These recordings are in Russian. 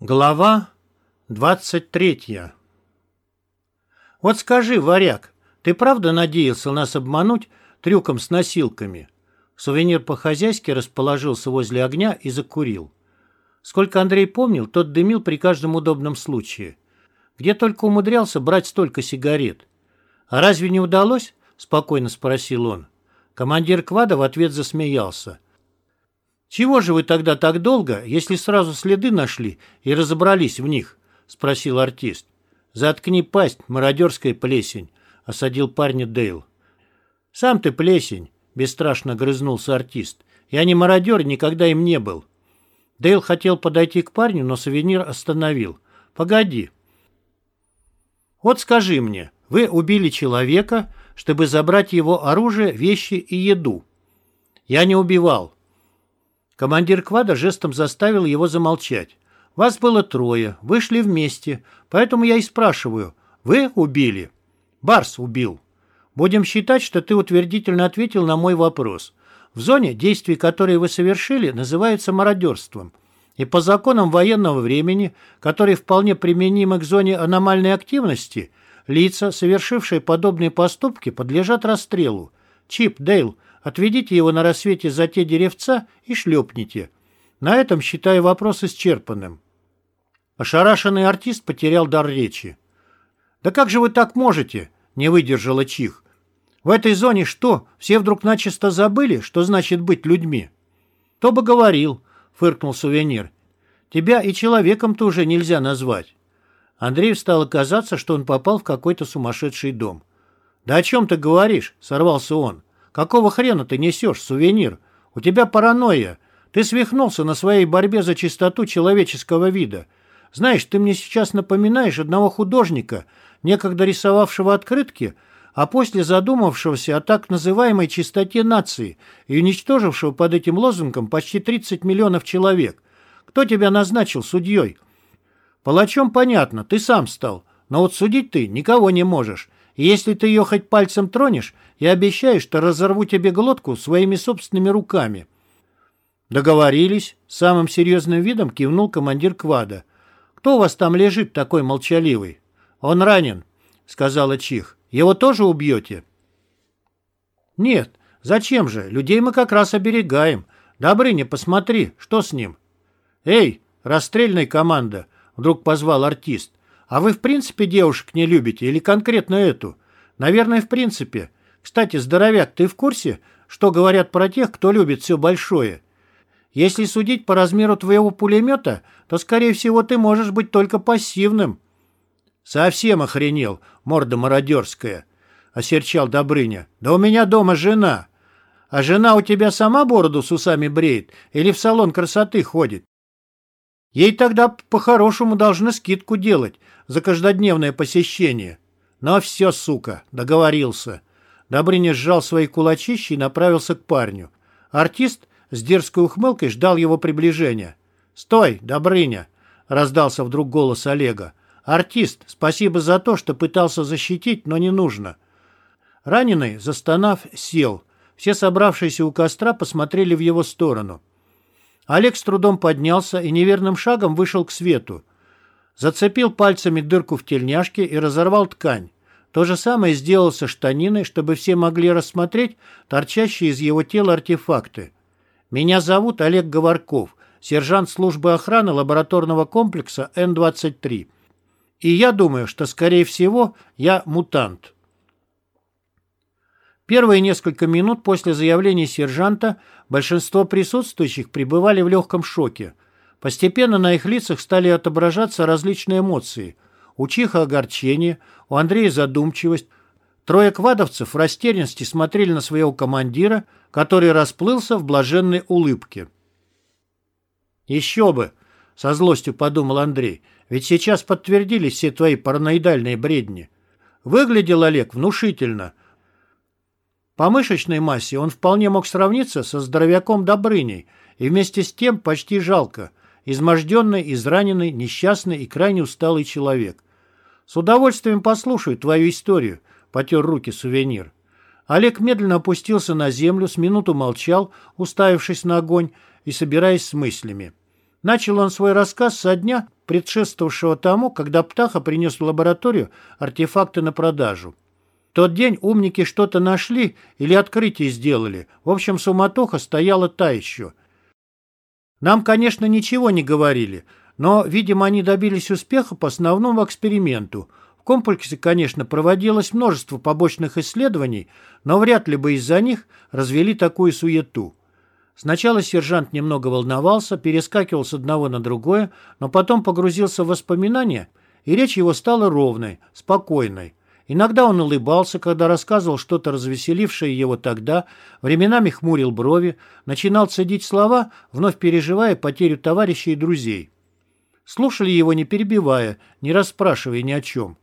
Глава двадцать третья Вот скажи, варяг, ты правда надеялся нас обмануть трюком с носилками? Сувенир по-хозяйски расположился возле огня и закурил. Сколько Андрей помнил, тот дымил при каждом удобном случае. Где только умудрялся брать столько сигарет. «А разве не удалось?» – спокойно спросил он. Командир квада в ответ засмеялся – «Чего же вы тогда так долго, если сразу следы нашли и разобрались в них?» — спросил артист. «Заткни пасть, мародерская плесень», — осадил парня Дейл. «Сам ты плесень», — бесстрашно грызнулся артист. «Я не мародер, никогда им не был». Дейл хотел подойти к парню, но сувенир остановил. «Погоди». «Вот скажи мне, вы убили человека, чтобы забрать его оружие, вещи и еду?» «Я не убивал», Командир квада жестом заставил его замолчать. «Вас было трое, вы шли вместе, поэтому я и спрашиваю, вы убили?» «Барс убил». «Будем считать, что ты утвердительно ответил на мой вопрос. В зоне действия, которые вы совершили, называются мародерством. И по законам военного времени, которые вполне применимы к зоне аномальной активности, лица, совершившие подобные поступки, подлежат расстрелу. Чип, Дейл, Отведите его на рассвете за те деревца и шлепните. На этом считаю вопрос исчерпанным. Ошарашенный артист потерял дар речи. «Да как же вы так можете?» — не выдержала Чих. «В этой зоне что, все вдруг начисто забыли, что значит быть людьми?» «То бы говорил», — фыркнул сувенир. «Тебя и человеком-то уже нельзя назвать». Андрею стало казаться, что он попал в какой-то сумасшедший дом. «Да о чем ты говоришь?» — сорвался он. Какого хрена ты несешь, сувенир? У тебя паранойя. Ты свихнулся на своей борьбе за чистоту человеческого вида. Знаешь, ты мне сейчас напоминаешь одного художника, некогда рисовавшего открытки, а после задумавшегося о так называемой чистоте нации и уничтожившего под этим лозунгом почти 30 миллионов человек. Кто тебя назначил судьей? Палачом понятно, ты сам стал, но вот судить ты никого не можешь. Если ты ее хоть пальцем тронешь, я обещаю, что разорву тебе глотку своими собственными руками». «Договорились», — самым серьезным видом кивнул командир квада. «Кто у вас там лежит такой молчаливый?» «Он ранен», — сказала Чих. «Его тоже убьете?» «Нет, зачем же? Людей мы как раз оберегаем. Добрыня, посмотри, что с ним?» «Эй, расстрельная команда!» — вдруг позвал артист. А вы в принципе девушек не любите или конкретно эту? Наверное, в принципе. Кстати, здоровяк, ты в курсе, что говорят про тех, кто любит все большое? Если судить по размеру твоего пулемета, то, скорее всего, ты можешь быть только пассивным. Совсем охренел, морда мародерская, осерчал Добрыня. Да у меня дома жена. А жена у тебя сама бороду с усами бреет или в салон красоты ходит? Ей тогда по-хорошему должны скидку делать за каждодневное посещение. Но все, сука, договорился. Добрыня сжал свои кулачищи и направился к парню. Артист с дерзкой ухмылкой ждал его приближения. «Стой, Добрыня!» — раздался вдруг голос Олега. «Артист, спасибо за то, что пытался защитить, но не нужно». Раненый, застонав, сел. Все собравшиеся у костра посмотрели в его сторону. Олег с трудом поднялся и неверным шагом вышел к свету. Зацепил пальцами дырку в тельняшке и разорвал ткань. То же самое сделал со штаниной, чтобы все могли рассмотреть торчащие из его тела артефакты. «Меня зовут Олег Говорков, сержант службы охраны лабораторного комплекса Н-23. И я думаю, что, скорее всего, я мутант». Первые несколько минут после заявления сержанта большинство присутствующих пребывали в легком шоке. Постепенно на их лицах стали отображаться различные эмоции. У Чиха огорчение, у Андрея задумчивость. Трое квадовцев в растерянности смотрели на своего командира, который расплылся в блаженной улыбке. «Еще бы!» — со злостью подумал Андрей. «Ведь сейчас подтвердились все твои параноидальные бредни. Выглядел Олег внушительно — по мышечной массе он вполне мог сравниться со здоровяком Добрыней, и вместе с тем почти жалко. Изможденный, израненный, несчастный и крайне усталый человек. «С удовольствием послушаю твою историю», — потер руки сувенир. Олег медленно опустился на землю, с минуту молчал, уставившись на огонь и собираясь с мыслями. Начал он свой рассказ со дня, предшествовавшего тому, когда Птаха принес в лабораторию артефакты на продажу. Тот день умники что-то нашли или открытие сделали. В общем, суматоха стояла та еще. Нам, конечно, ничего не говорили, но, видимо, они добились успеха по основному эксперименту. В комплексе, конечно, проводилось множество побочных исследований, но вряд ли бы из-за них развели такую суету. Сначала сержант немного волновался, перескакивал с одного на другое, но потом погрузился в воспоминания, и речь его стала ровной, спокойной. Иногда он улыбался, когда рассказывал что-то развеселившее его тогда, временами хмурил брови, начинал цедить слова, вновь переживая потерю товарищей и друзей. Слушали его, не перебивая, не расспрашивая ни о чем.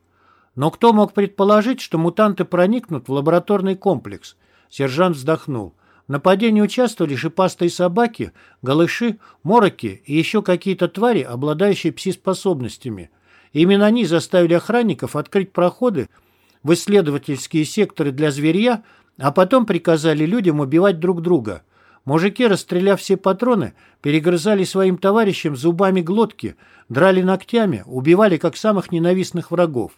Но кто мог предположить, что мутанты проникнут в лабораторный комплекс? Сержант вздохнул. В нападении участвовали шипастые собаки, голыши, мороки и еще какие-то твари, обладающие пси-способностями. Именно они заставили охранников открыть проходы в исследовательские секторы для зверья, а потом приказали людям убивать друг друга. Мужики, расстреляв все патроны, перегрызали своим товарищам зубами глотки, драли ногтями, убивали как самых ненавистных врагов.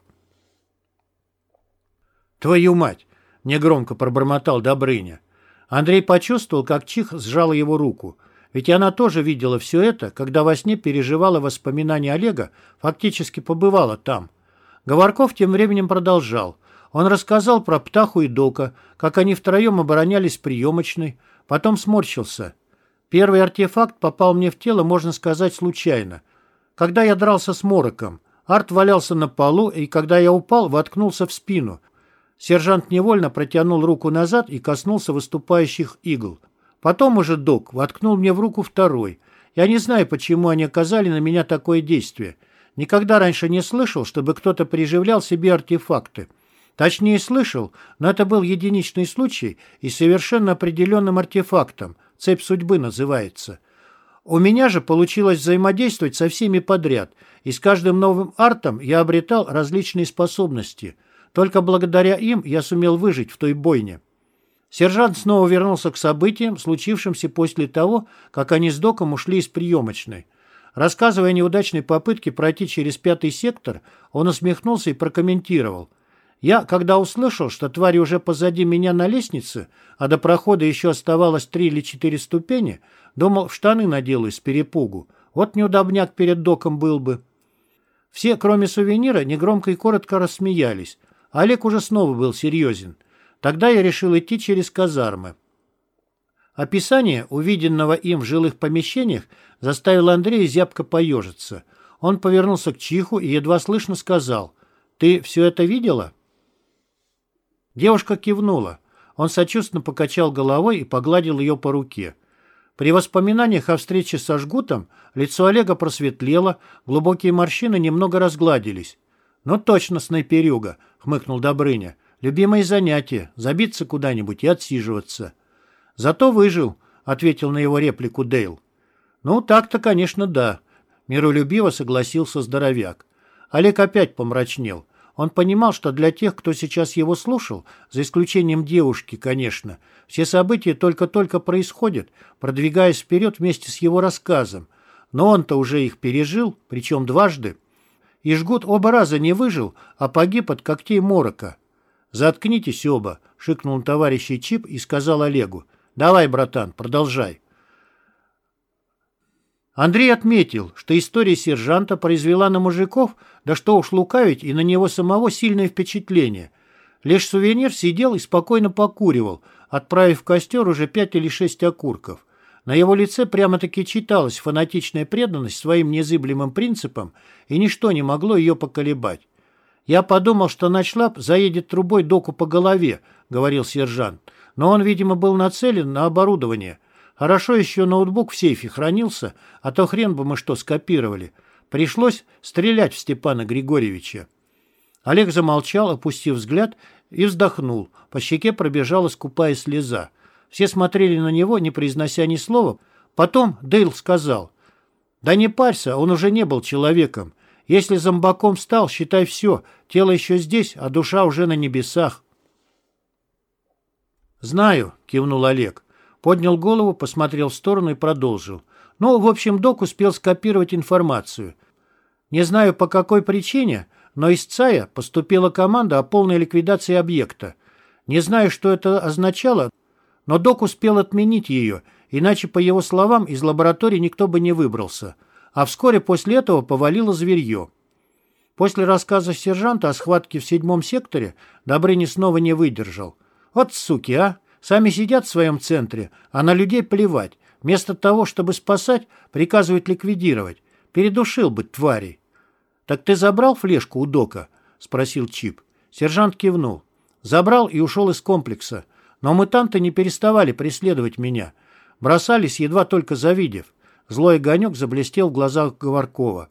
«Твою мать!» — негромко пробормотал Добрыня. Андрей почувствовал, как Чих сжал его руку. Ведь она тоже видела все это, когда во сне переживала воспоминания Олега, фактически побывала там. Говорков тем временем продолжал. Он рассказал про Птаху и Дока, как они втроем оборонялись приемочной, потом сморщился. Первый артефакт попал мне в тело, можно сказать, случайно. Когда я дрался с Мороком, Арт валялся на полу, и когда я упал, воткнулся в спину. Сержант невольно протянул руку назад и коснулся выступающих игл. Потом уже Док воткнул мне в руку второй. Я не знаю, почему они оказали на меня такое действие. Никогда раньше не слышал, чтобы кто-то приживлял себе артефакты. Точнее, слышал, но это был единичный случай и совершенно определенным артефактом. Цепь судьбы называется. У меня же получилось взаимодействовать со всеми подряд, и с каждым новым артом я обретал различные способности. Только благодаря им я сумел выжить в той бойне. Сержант снова вернулся к событиям, случившимся после того, как они с доком ушли из приемочной. Рассказывая о неудачной попытке пройти через пятый сектор, он усмехнулся и прокомментировал. «Я, когда услышал, что твари уже позади меня на лестнице, а до прохода еще оставалось три или четыре ступени, думал, в штаны наделаю с перепугу. Вот неудобняк перед доком был бы». Все, кроме сувенира, негромко и коротко рассмеялись. Олег уже снова был серьезен. Тогда я решил идти через казармы. Описание увиденного им в жилых помещениях заставило Андрея зябко поежиться. Он повернулся к Чиху и едва слышно сказал «Ты все это видела?» Девушка кивнула. Он сочувственно покачал головой и погладил ее по руке. При воспоминаниях о встрече со Жгутом лицо Олега просветлело, глубокие морщины немного разгладились. «Ну точно, снайперюга», — хмыкнул Добрыня. «Любимое занятие — забиться куда-нибудь и отсиживаться». «Зато выжил», — ответил на его реплику Дейл. «Ну, так-то, конечно, да», — миролюбиво согласился здоровяк. Олег опять помрачнел. Он понимал, что для тех, кто сейчас его слушал, за исключением девушки, конечно, все события только-только происходят, продвигаясь вперед вместе с его рассказом. Но он-то уже их пережил, причем дважды. И жгут оба раза не выжил, а погиб от когтей морока. «Заткнитесь оба», — шикнул товарищ Чип и сказал Олегу. Давай, братан, продолжай. Андрей отметил, что история сержанта произвела на мужиков, да что уж лукавить, и на него самого сильное впечатление. Лишь сувенир сидел и спокойно покуривал, отправив в костер уже пять или шесть окурков. На его лице прямо-таки читалась фанатичная преданность своим незыблемым принципам, и ничто не могло ее поколебать. «Я подумал, что Ночлап заедет трубой доку по голове», — говорил сержант. Но он, видимо, был нацелен на оборудование. Хорошо еще ноутбук в сейфе хранился, а то хрен бы мы что скопировали. Пришлось стрелять в Степана Григорьевича. Олег замолчал, опустив взгляд, и вздохнул. По щеке пробежала скупая слеза. Все смотрели на него, не произнося ни слова. Потом Дейл сказал, «Да не парься, он уже не был человеком. Если зомбаком стал, считай все, тело еще здесь, а душа уже на небесах». «Знаю», — кивнул Олег. Поднял голову, посмотрел в сторону и продолжил. «Ну, в общем, док успел скопировать информацию. Не знаю по какой причине, но из ЦАЯ поступила команда о полной ликвидации объекта. Не знаю, что это означало, но док успел отменить ее, иначе, по его словам, из лаборатории никто бы не выбрался. А вскоре после этого повалило зверье. После рассказа сержанта о схватке в седьмом секторе Добрыни снова не выдержал. Вот суки, а! Сами сидят в своем центре, а на людей плевать. Вместо того, чтобы спасать, приказывают ликвидировать. Передушил бы тварей. «Так ты забрал флешку у Дока?» — спросил Чип. Сержант кивнул. «Забрал и ушел из комплекса. Но мутанты не переставали преследовать меня. Бросались, едва только завидев. Злой огонек заблестел в глазах Говоркова.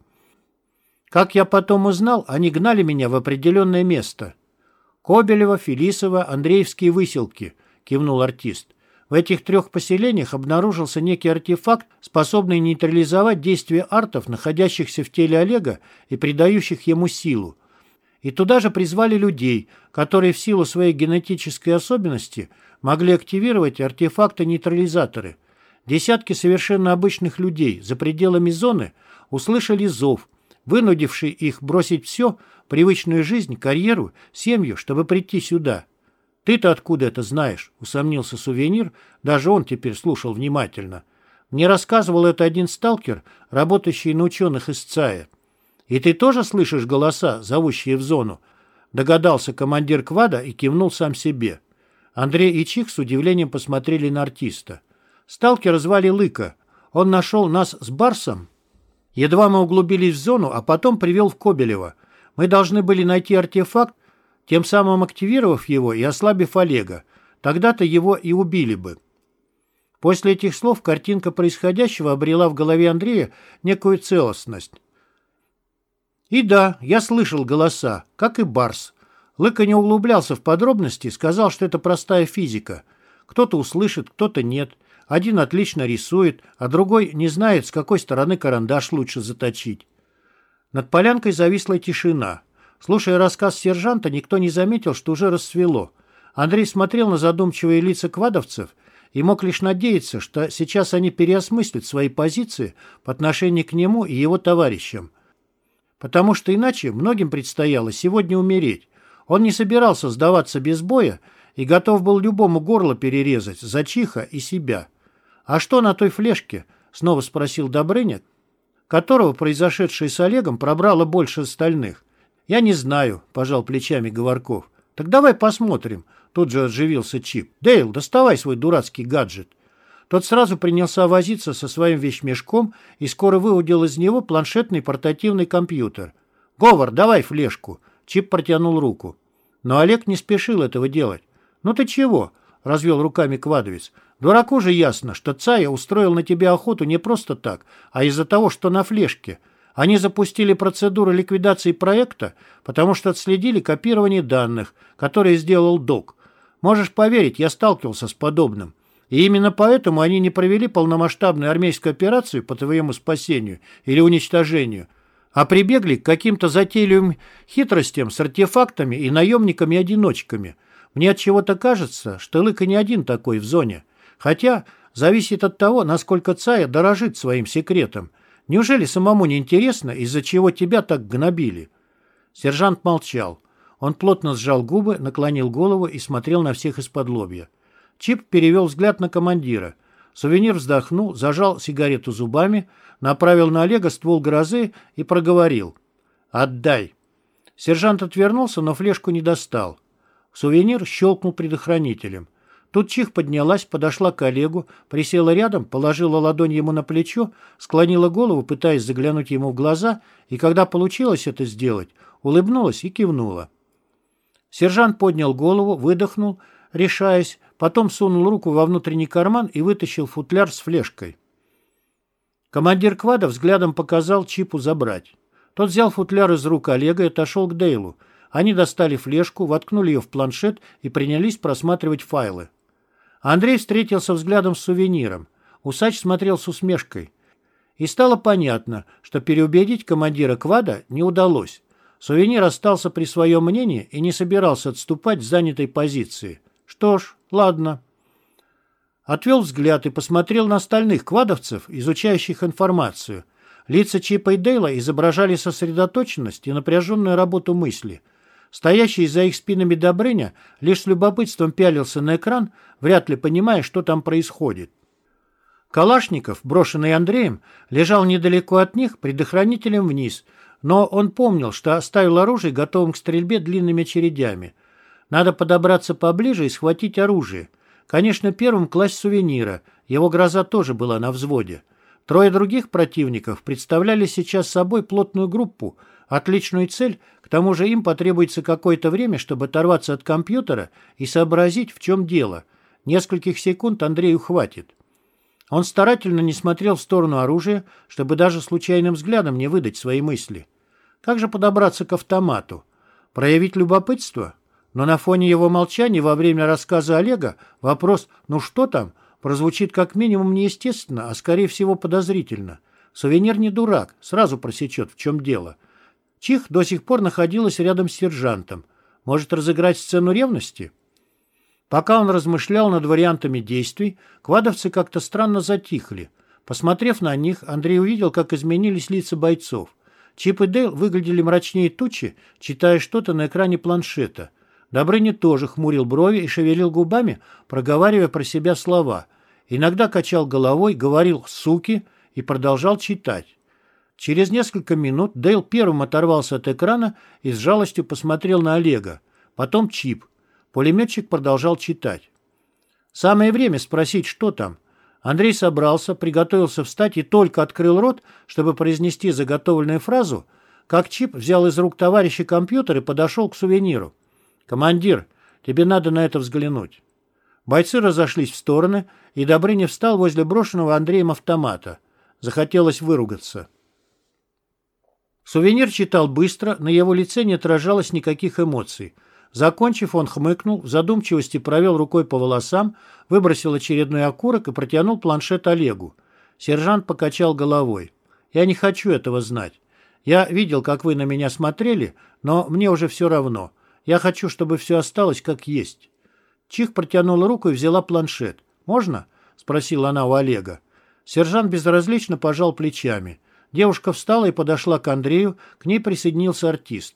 Как я потом узнал, они гнали меня в определенное место. Кобелева, Фелисова, Андреевские выселки, кивнул артист. В этих трех поселениях обнаружился некий артефакт, способный нейтрализовать действие артов, находящихся в теле Олега и придающих ему силу. И туда же призвали людей, которые в силу своей генетической особенности могли активировать артефакты-нейтрализаторы. Десятки совершенно обычных людей за пределами зоны услышали зов, вынудивший их бросить все, привычную жизнь, карьеру, семью, чтобы прийти сюда – «Ты-то откуда это знаешь?» — усомнился сувенир. Даже он теперь слушал внимательно. Мне рассказывал это один сталкер, работающий на ученых из ЦАЯ. «И ты тоже слышишь голоса, зовущие в зону?» Догадался командир квада и кивнул сам себе. Андрей и Чих с удивлением посмотрели на артиста. Сталкера звали Лыка. Он нашел нас с Барсом. Едва мы углубились в зону, а потом привел в Кобелева. Мы должны были найти артефакт, тем самым активировав его и ослабив Олега. Тогда-то его и убили бы. После этих слов картинка происходящего обрела в голове Андрея некую целостность. И да, я слышал голоса, как и Барс. Лыка не углублялся в подробности, сказал, что это простая физика. Кто-то услышит, кто-то нет. Один отлично рисует, а другой не знает, с какой стороны карандаш лучше заточить. Над полянкой зависла тишина. Слушая рассказ сержанта, никто не заметил, что уже рассвело. Андрей смотрел на задумчивые лица квадовцев и мог лишь надеяться, что сейчас они переосмыслят свои позиции по отношению к нему и его товарищам. Потому что иначе многим предстояло сегодня умереть. Он не собирался сдаваться без боя и готов был любому горло перерезать за Чиха и себя. «А что на той флешке?» — снова спросил Добрыня, которого произошедшее с Олегом пробрало больше остальных. «Я не знаю», — пожал плечами Говорков. «Так давай посмотрим», — тут же оживился Чип. «Дейл, доставай свой дурацкий гаджет». Тот сразу принялся возиться со своим вещмешком и скоро выудил из него планшетный портативный компьютер. «Говор, давай флешку!» Чип протянул руку. Но Олег не спешил этого делать. «Ну ты чего?» — развел руками Квадовец. «Дураку же ясно, что Цая устроил на тебя охоту не просто так, а из-за того, что на флешке. Они запустили процедуру ликвидации проекта, потому что отследили копирование данных, которые сделал ДОК. Можешь поверить, я сталкивался с подобным. И именно поэтому они не провели полномасштабную армейскую операцию по твоему спасению или уничтожению, а прибегли к каким-то затейливым хитростям с артефактами и наемниками-одиночками. Мне от чего-то кажется, что Лыка не один такой в зоне. Хотя зависит от того, насколько Цая дорожит своим секретом – Неужели самому не интересно, из-за чего тебя так гнобили?» Сержант молчал. Он плотно сжал губы, наклонил голову и смотрел на всех из-под лобья. Чип перевел взгляд на командира. Сувенир вздохнул, зажал сигарету зубами, направил на Олега ствол грозы и проговорил. «Отдай!» Сержант отвернулся, но флешку не достал. Сувенир щелкнул предохранителем. Тут Чих поднялась, подошла к Олегу, присела рядом, положила ладонь ему на плечо, склонила голову, пытаясь заглянуть ему в глаза, и когда получилось это сделать, улыбнулась и кивнула. Сержант поднял голову, выдохнул, решаясь, потом сунул руку во внутренний карман и вытащил футляр с флешкой. Командир квада взглядом показал Чипу забрать. Тот взял футляр из рук Олега и отошел к Дейлу. Они достали флешку, воткнули ее в планшет и принялись просматривать файлы. Андрей встретился взглядом с сувениром. Усач смотрел с усмешкой. И стало понятно, что переубедить командира квада не удалось. Сувенир остался при своем мнении и не собирался отступать с занятой позиции. Что ж, ладно. Отвел взгляд и посмотрел на остальных квадовцев, изучающих информацию. Лица Чипа и Дейла изображали сосредоточенность и напряженную работу мысли. Стоящий за их спинами Добрыня лишь с любопытством пялился на экран, вряд ли понимая, что там происходит. Калашников, брошенный Андреем, лежал недалеко от них, предохранителем вниз, но он помнил, что оставил оружие готовым к стрельбе длинными очередями. Надо подобраться поближе и схватить оружие. Конечно, первым класть сувенира, его гроза тоже была на взводе. Трое других противников представляли сейчас собой плотную группу, отличную цель, к тому же им потребуется какое-то время, чтобы оторваться от компьютера и сообразить, в чем дело. Нескольких секунд Андрею хватит. Он старательно не смотрел в сторону оружия, чтобы даже случайным взглядом не выдать свои мысли. Как же подобраться к автомату? Проявить любопытство? Но на фоне его молчания во время рассказа Олега вопрос «ну что там?» прозвучит как минимум неестественно, а скорее всего подозрительно. Сувенир не дурак, сразу просечет, в чем дело. Чих до сих пор находилась рядом с сержантом. Может разыграть сцену ревности? Пока он размышлял над вариантами действий, квадовцы как-то странно затихли. Посмотрев на них, Андрей увидел, как изменились лица бойцов. Чип и Дейл выглядели мрачнее тучи, читая что-то на экране планшета. Добрыня тоже хмурил брови и шевелил губами, проговаривая про себя слова иногда качал головой, говорил «суки» и продолжал читать. Через несколько минут Дейл первым оторвался от экрана и с жалостью посмотрел на Олега. Потом Чип. Пулеметчик продолжал читать. Самое время спросить, что там. Андрей собрался, приготовился встать и только открыл рот, чтобы произнести заготовленную фразу, как Чип взял из рук товарища компьютер и подошел к сувениру. «Командир, тебе надо на это взглянуть». Бойцы разошлись в стороны, и Добрыня встал возле брошенного Андреем автомата. Захотелось выругаться. Сувенир читал быстро, на его лице не отражалось никаких эмоций. Закончив, он хмыкнул, в задумчивости провел рукой по волосам, выбросил очередной окурок и протянул планшет Олегу. Сержант покачал головой. «Я не хочу этого знать. Я видел, как вы на меня смотрели, но мне уже все равно. Я хочу, чтобы все осталось как есть». Чих протянула руку и взяла планшет. «Можно?» — спросила она у Олега. Сержант безразлично пожал плечами. Девушка встала и подошла к Андрею, к ней присоединился артист.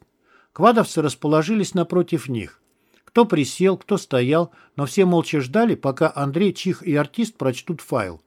Квадовцы расположились напротив них. Кто присел, кто стоял, но все молча ждали, пока Андрей, Чих и артист прочтут файл.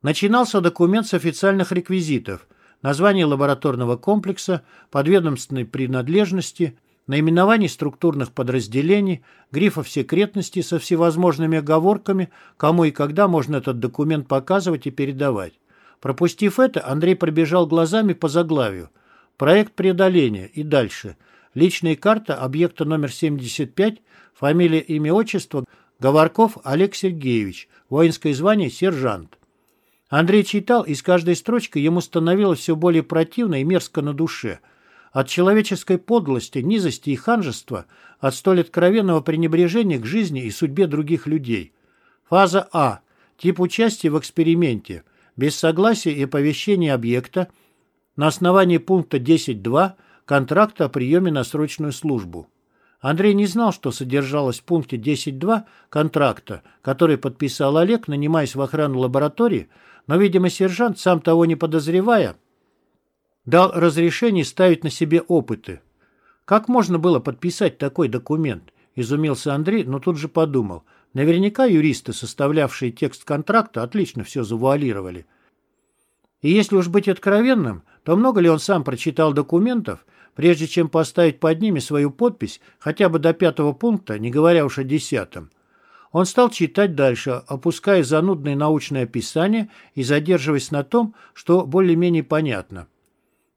Начинался документ с официальных реквизитов, название лабораторного комплекса, подведомственной принадлежности, наименований структурных подразделений, грифов секретности со всевозможными оговорками, кому и когда можно этот документ показывать и передавать. Пропустив это, Андрей пробежал глазами по заглавию. Проект преодоления и дальше. Личная карта объекта номер 75, фамилия, имя, отчество, Говорков Олег Сергеевич, воинское звание сержант. Андрей читал, и с каждой строчкой ему становилось все более противно и мерзко на душе – от человеческой подлости, низости и ханжества, от столь откровенного пренебрежения к жизни и судьбе других людей. Фаза А. Тип участия в эксперименте. Без согласия и оповещения объекта на основании пункта 10.2 контракта о приеме на срочную службу. Андрей не знал, что содержалось в пункте 10.2 контракта, который подписал Олег, нанимаясь в охрану лаборатории, но, видимо, сержант, сам того не подозревая, дал разрешение ставить на себе опыты. Как можно было подписать такой документ? Изумился Андрей, но тут же подумал. Наверняка юристы, составлявшие текст контракта, отлично все завуалировали. И если уж быть откровенным, то много ли он сам прочитал документов, прежде чем поставить под ними свою подпись хотя бы до пятого пункта, не говоря уж о десятом? Он стал читать дальше, опуская занудное научное описание и задерживаясь на том, что более-менее понятно.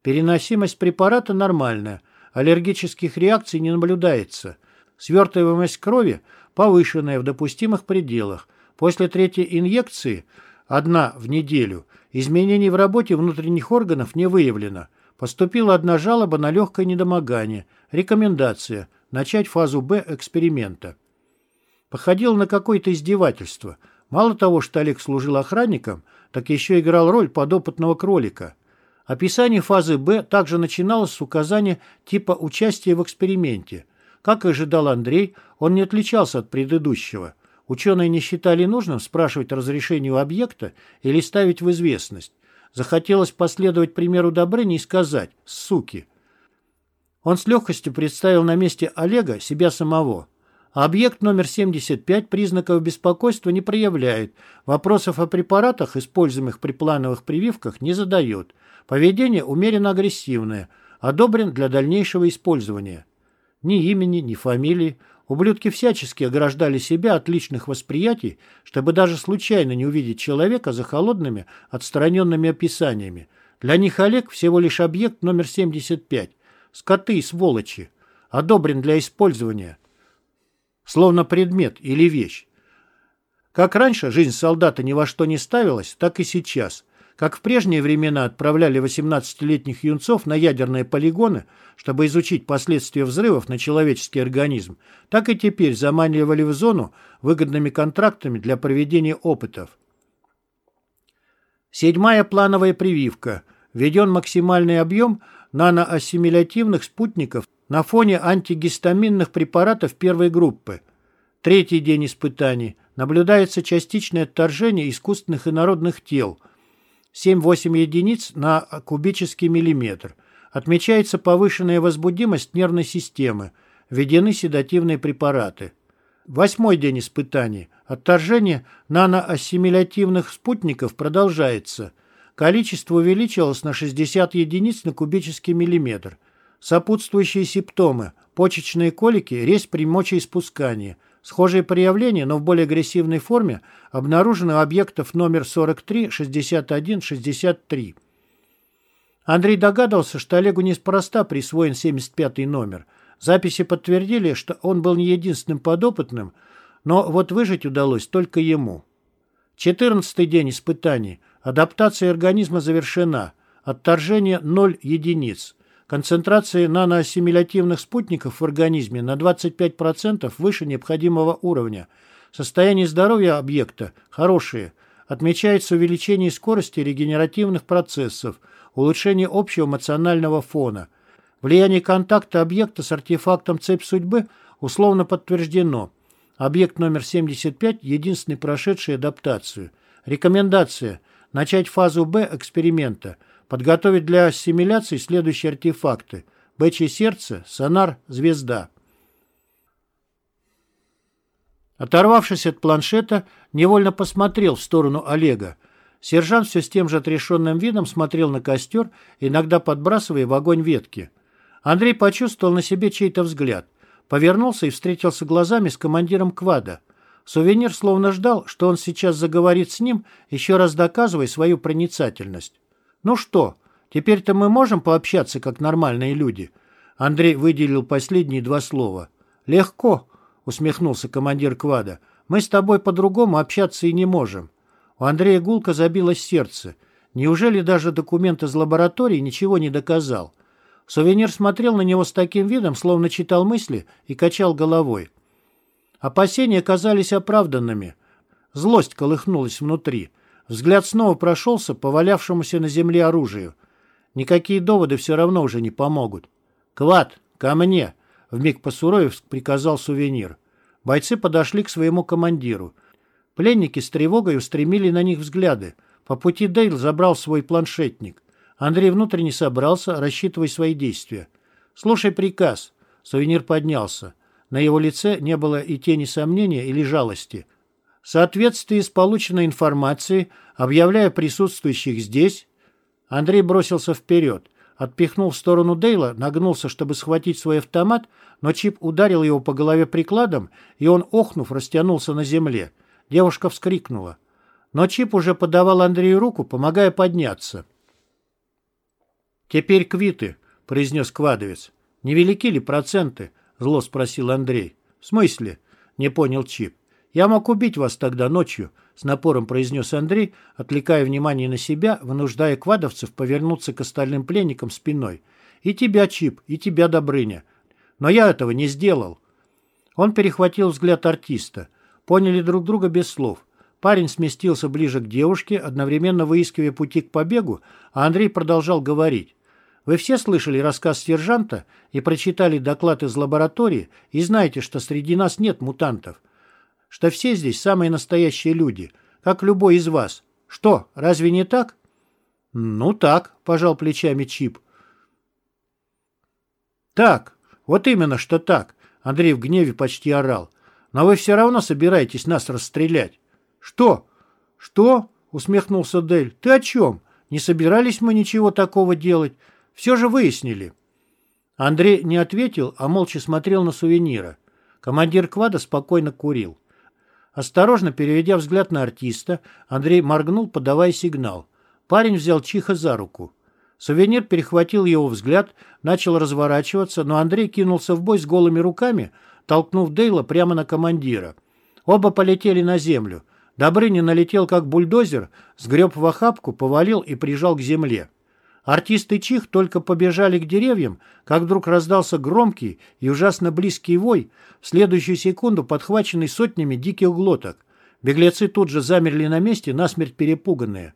Переносимость препарата нормальная, аллергических реакций не наблюдается. Свертываемость крови повышенная в допустимых пределах. После третьей инъекции, одна в неделю, изменений в работе внутренних органов не выявлено. Поступила одна жалоба на легкое недомогание. Рекомендация – начать фазу Б эксперимента. Походило на какое-то издевательство. Мало того, что Олег служил охранником, так еще играл роль подопытного кролика – Описание фазы Б также начиналось с указания типа участия в эксперименте. Как и ожидал Андрей, он не отличался от предыдущего. Ученые не считали нужным спрашивать разрешение у объекта или ставить в известность. Захотелось последовать примеру Добрыни и сказать «суки». Он с легкостью представил на месте Олега себя самого. А объект номер 75 признаков беспокойства не проявляет, вопросов о препаратах, используемых при плановых прививках, не задает. Поведение умеренно агрессивное, одобрен для дальнейшего использования. Ни имени, ни фамилии. Ублюдки всячески ограждали себя от личных восприятий, чтобы даже случайно не увидеть человека за холодными, отстраненными описаниями. Для них Олег всего лишь объект номер 75. Скоты и сволочи. Одобрен для использования. Словно предмет или вещь. Как раньше жизнь солдата ни во что не ставилась, так и сейчас. Как в прежние времена отправляли 18-летних юнцов на ядерные полигоны, чтобы изучить последствия взрывов на человеческий организм, так и теперь заманивали в зону выгодными контрактами для проведения опытов. Седьмая плановая прививка. Введен максимальный объем наноассимилятивных спутников на фоне антигистаминных препаратов первой группы. Третий день испытаний. Наблюдается частичное отторжение искусственных инородных тел – 7-8 единиц на кубический миллиметр. Отмечается повышенная возбудимость нервной системы. Введены седативные препараты. Восьмой день испытаний. Отторжение наноассимилятивных спутников продолжается. Количество увеличилось на 60 единиц на кубический миллиметр. Сопутствующие симптомы – почечные колики, резь при мочеиспускании – Схожие проявления, но в более агрессивной форме, обнаружены у объектов номер 43, 61, 63. Андрей догадывался, что Олегу неспроста присвоен 75-й номер. Записи подтвердили, что он был не единственным подопытным, но вот выжить удалось только ему. 14 день испытаний. Адаптация организма завершена. Отторжение 0 единиц. Концентрация наноассимилятивных спутников в организме на 25% выше необходимого уровня. Состояние здоровья объекта хорошее. Отмечается увеличение скорости регенеративных процессов, улучшение общего эмоционального фона. Влияние контакта объекта с артефактом «Цепь судьбы» условно подтверждено. Объект номер 75 – единственный прошедший адаптацию. Рекомендация – начать фазу Б эксперимента – Подготовить для ассимиляции следующие артефакты. Бычье сердце, сонар, звезда. Оторвавшись от планшета, невольно посмотрел в сторону Олега. Сержант все с тем же отрешенным видом смотрел на костер, иногда подбрасывая в огонь ветки. Андрей почувствовал на себе чей-то взгляд. Повернулся и встретился глазами с командиром квада. Сувенир словно ждал, что он сейчас заговорит с ним, еще раз доказывая свою проницательность. «Ну что, теперь-то мы можем пообщаться, как нормальные люди?» Андрей выделил последние два слова. «Легко», — усмехнулся командир квада. «Мы с тобой по-другому общаться и не можем». У Андрея гулко забилось сердце. Неужели даже документ из лаборатории ничего не доказал? Сувенир смотрел на него с таким видом, словно читал мысли и качал головой. Опасения казались оправданными. Злость колыхнулась внутри. Взгляд снова прошелся по валявшемуся на земле оружию. Никакие доводы все равно уже не помогут. «Квад, ко мне!» — вмиг посуровев приказал сувенир. Бойцы подошли к своему командиру. Пленники с тревогой устремили на них взгляды. По пути Дейл забрал свой планшетник. Андрей внутренне собрался, рассчитывая свои действия. «Слушай приказ». Сувенир поднялся. На его лице не было и тени сомнения или жалости — в соответствии с полученной информацией, объявляя присутствующих здесь, Андрей бросился вперед, отпихнул в сторону Дейла, нагнулся, чтобы схватить свой автомат, но Чип ударил его по голове прикладом, и он, охнув, растянулся на земле. Девушка вскрикнула. Но Чип уже подавал Андрею руку, помогая подняться. «Теперь квиты», — произнес квадовец. «Невелики ли проценты?» — зло спросил Андрей. «В смысле?» — не понял Чип. «Я мог убить вас тогда ночью», — с напором произнес Андрей, отвлекая внимание на себя, вынуждая квадовцев повернуться к остальным пленникам спиной. «И тебя, Чип, и тебя, Добрыня. Но я этого не сделал». Он перехватил взгляд артиста. Поняли друг друга без слов. Парень сместился ближе к девушке, одновременно выискивая пути к побегу, а Андрей продолжал говорить. «Вы все слышали рассказ сержанта и прочитали доклад из лаборатории и знаете, что среди нас нет мутантов что все здесь самые настоящие люди, как любой из вас. Что, разве не так? «Ну так», — пожал плечами Чип. «Так, вот именно что так», — Андрей в гневе почти орал. «Но вы все равно собираетесь нас расстрелять». «Что? Что?» — усмехнулся Дель. «Ты о чем? Не собирались мы ничего такого делать. Все же выяснили». Андрей не ответил, а молча смотрел на сувенира. Командир квада спокойно курил. Осторожно переведя взгляд на артиста, Андрей моргнул, подавая сигнал. Парень взял Чиха за руку. Сувенир перехватил его взгляд, начал разворачиваться, но Андрей кинулся в бой с голыми руками, толкнув Дейла прямо на командира. Оба полетели на землю. Добрыня налетел как бульдозер, сгреб в охапку, повалил и прижал к земле. Артист и Чих только побежали к деревьям, как вдруг раздался громкий и ужасно близкий вой, в следующую секунду подхваченный сотнями диких глоток. Беглецы тут же замерли на месте, насмерть перепуганные.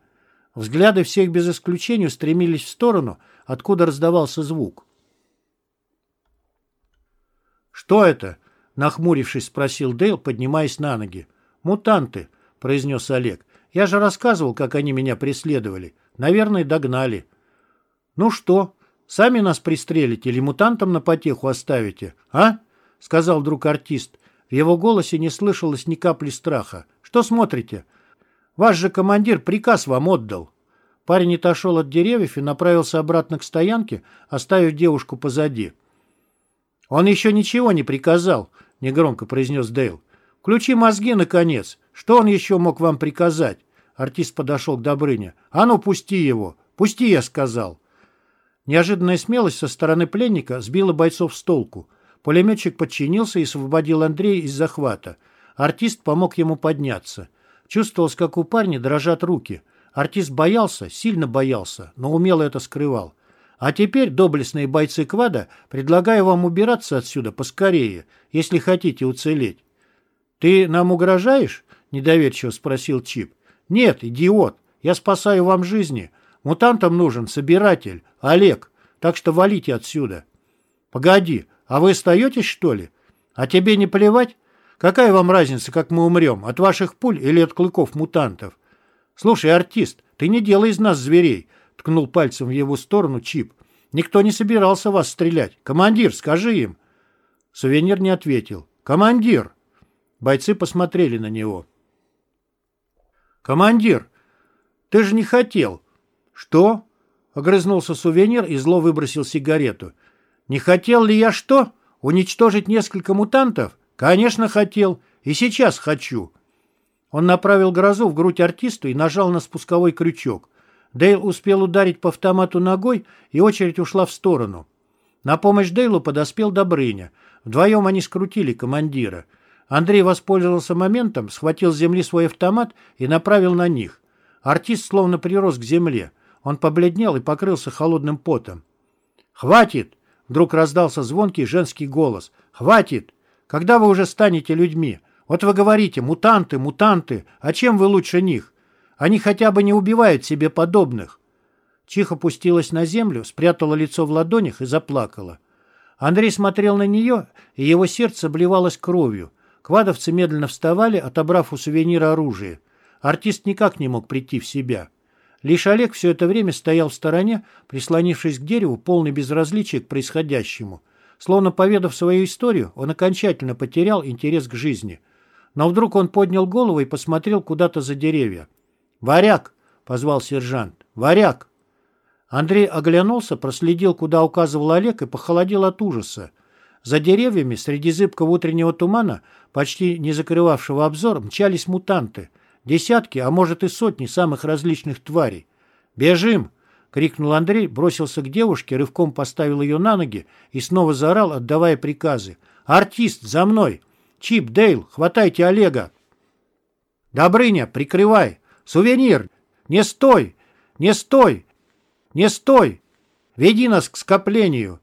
Взгляды всех без исключения стремились в сторону, откуда раздавался звук. «Что это?» — нахмурившись, спросил Дейл, поднимаясь на ноги. «Мутанты», — произнес Олег. «Я же рассказывал, как они меня преследовали. Наверное, догнали». «Ну что, сами нас пристрелите или мутантам на потеху оставите, а?» — сказал вдруг артист. В его голосе не слышалось ни капли страха. «Что смотрите? Ваш же командир приказ вам отдал». Парень отошел от деревьев и направился обратно к стоянке, оставив девушку позади. «Он еще ничего не приказал», — негромко произнес Дейл. «Включи мозги, наконец. Что он еще мог вам приказать?» Артист подошел к Добрыне. «А ну, пусти его! Пусти, я сказал!» Неожиданная смелость со стороны пленника сбила бойцов с толку. Пулеметчик подчинился и освободил Андрея из захвата. Артист помог ему подняться. Чувствовалось, как у парня дрожат руки. Артист боялся, сильно боялся, но умело это скрывал. А теперь, доблестные бойцы квада, предлагаю вам убираться отсюда поскорее, если хотите уцелеть. «Ты нам угрожаешь?» — недоверчиво спросил Чип. «Нет, идиот, я спасаю вам жизни. Мутантам нужен собиратель, Олег, так что валите отсюда. Погоди, а вы остаетесь, что ли? А тебе не плевать? Какая вам разница, как мы умрем, от ваших пуль или от клыков мутантов? Слушай, артист, ты не делай из нас зверей, ткнул пальцем в его сторону Чип. Никто не собирался вас стрелять. Командир, скажи им. Сувенир не ответил. Командир! Бойцы посмотрели на него. «Командир, ты же не хотел. «Что?» — огрызнулся сувенир и зло выбросил сигарету. «Не хотел ли я что? Уничтожить несколько мутантов? Конечно, хотел. И сейчас хочу». Он направил грозу в грудь артисту и нажал на спусковой крючок. Дейл успел ударить по автомату ногой, и очередь ушла в сторону. На помощь Дейлу подоспел Добрыня. Вдвоем они скрутили командира. Андрей воспользовался моментом, схватил с земли свой автомат и направил на них. Артист словно прирос к земле. Он побледнел и покрылся холодным потом. «Хватит!» — вдруг раздался звонкий женский голос. «Хватит! Когда вы уже станете людьми? Вот вы говорите, мутанты, мутанты, а чем вы лучше них? Они хотя бы не убивают себе подобных». Чиха опустилась на землю, спрятала лицо в ладонях и заплакала. Андрей смотрел на нее, и его сердце обливалось кровью. Квадовцы медленно вставали, отобрав у сувенира оружие. Артист никак не мог прийти в себя. Лишь Олег все это время стоял в стороне, прислонившись к дереву, полный безразличия к происходящему. Словно поведав свою историю, он окончательно потерял интерес к жизни. Но вдруг он поднял голову и посмотрел куда-то за деревья. «Варяг!» — позвал сержант. «Варяг!» Андрей оглянулся, проследил, куда указывал Олег, и похолодел от ужаса. За деревьями, среди зыбкого утреннего тумана, почти не закрывавшего обзор, мчались мутанты — Десятки, а может и сотни самых различных тварей. «Бежим!» — крикнул Андрей, бросился к девушке, рывком поставил ее на ноги и снова заорал, отдавая приказы. «Артист, за мной! Чип, Дейл, хватайте Олега!» «Добрыня, прикрывай! Сувенир! Не стой! Не стой! Не стой! Веди нас к скоплению!